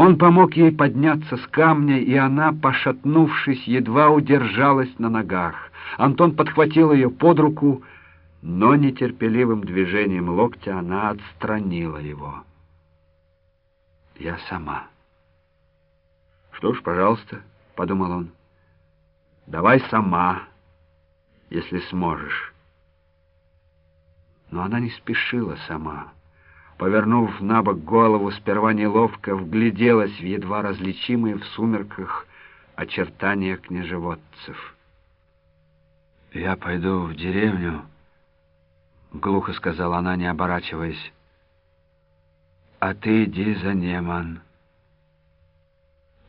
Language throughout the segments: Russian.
Он помог ей подняться с камня, и она, пошатнувшись, едва удержалась на ногах. Антон подхватил ее под руку, но нетерпеливым движением локтя она отстранила его. «Я сама». «Что ж, пожалуйста», — подумал он, — «давай сама, если сможешь». Но она не спешила сама повернув на бок голову, сперва неловко вгляделась в едва различимые в сумерках очертания княжеводцев. «Я пойду в деревню», — глухо сказала она, не оборачиваясь. «А ты иди за Неман».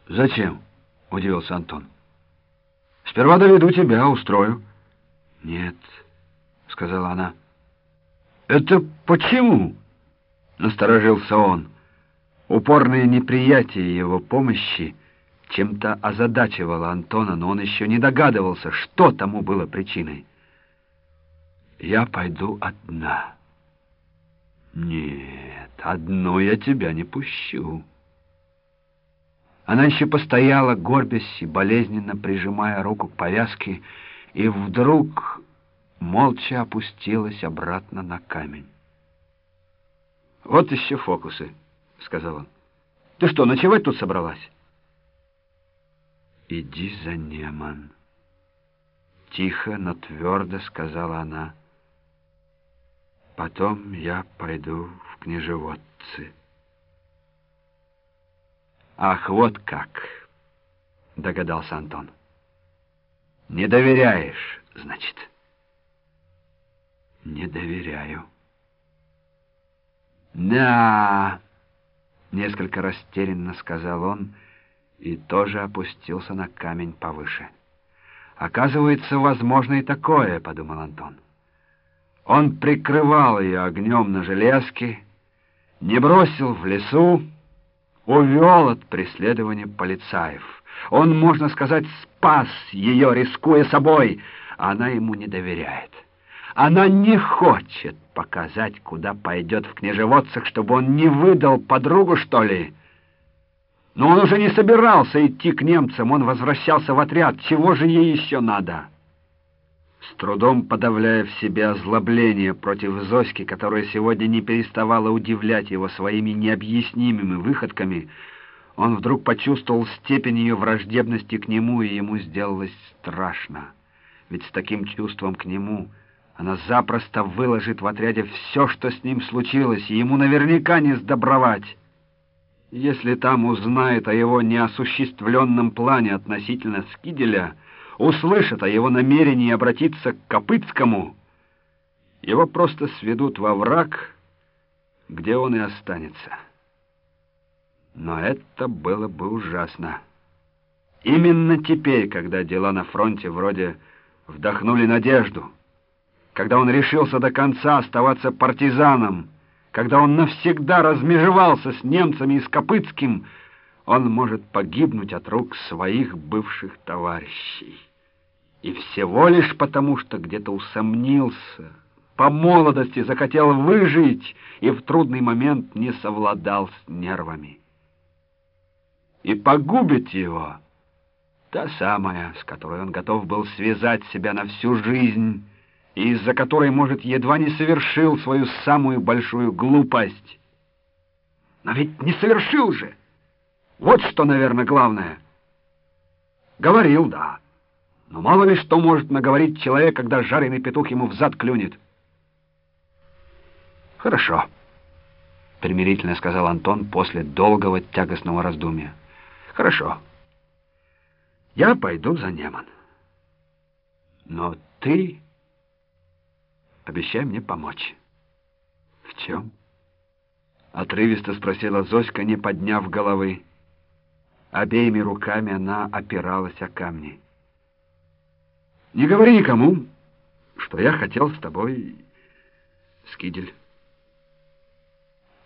«Зачем?» — удивился Антон. «Сперва доведу тебя, устрою». «Нет», — сказала она. «Это почему?» Насторожился он. Упорное неприятие его помощи чем-то озадачивало Антона, но он еще не догадывался, что тому было причиной. «Я пойду одна». «Нет, одну я тебя не пущу». Она еще постояла, горбясь и болезненно прижимая руку к повязке, и вдруг молча опустилась обратно на камень. «Вот еще фокусы», — сказал он. «Ты что, ночевать тут собралась?» «Иди за Неман», — тихо, но твердо сказала она. «Потом я пойду в княжеводцы». «Ах, вот как!» — догадался Антон. «Не доверяешь, значит?» «Не доверяю». «Да!» — несколько растерянно сказал он и тоже опустился на камень повыше. «Оказывается, возможно и такое», — подумал Антон. Он прикрывал ее огнем на железке, не бросил в лесу, увел от преследования полицаев. Он, можно сказать, спас ее, рискуя собой, а она ему не доверяет. Она не хочет показать, куда пойдет в княжеводцах, чтобы он не выдал подругу, что ли. Но он уже не собирался идти к немцам, он возвращался в отряд. Чего же ей еще надо? С трудом подавляя в себе озлобление против Зоськи, которая сегодня не переставала удивлять его своими необъяснимыми выходками, он вдруг почувствовал степень ее враждебности к нему, и ему сделалось страшно. Ведь с таким чувством к нему... Она запросто выложит в отряде все, что с ним случилось, и ему наверняка не сдобровать. Если там узнает о его неосуществленном плане относительно Скиделя, услышат о его намерении обратиться к Копытскому, его просто сведут во враг, где он и останется. Но это было бы ужасно. Именно теперь, когда дела на фронте вроде вдохнули надежду — когда он решился до конца оставаться партизаном, когда он навсегда размежевался с немцами и с Копытским, он может погибнуть от рук своих бывших товарищей. И всего лишь потому, что где-то усомнился, по молодости захотел выжить и в трудный момент не совладал с нервами. И погубит его та самая, с которой он готов был связать себя на всю жизнь, и из-за которой, может, едва не совершил свою самую большую глупость. Но ведь не совершил же! Вот что, наверное, главное. Говорил, да. Но мало ли что может наговорить человек, когда жареный петух ему в зад клюнет. Хорошо, примирительно сказал Антон после долгого тягостного раздумья. Хорошо. Я пойду за Неман. Но ты... Обещай мне помочь». «В чем?» — отрывисто спросила Зоська, не подняв головы. Обеими руками она опиралась о камни. «Не говори никому, что я хотел с тобой, Скидель».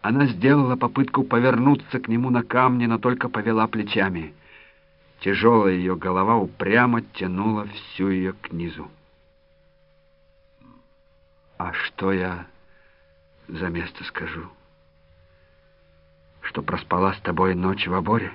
Она сделала попытку повернуться к нему на камне, но только повела плечами. Тяжелая ее голова упрямо тянула всю ее к низу. А что я за место скажу? что проспала с тобой ночь в оборе?»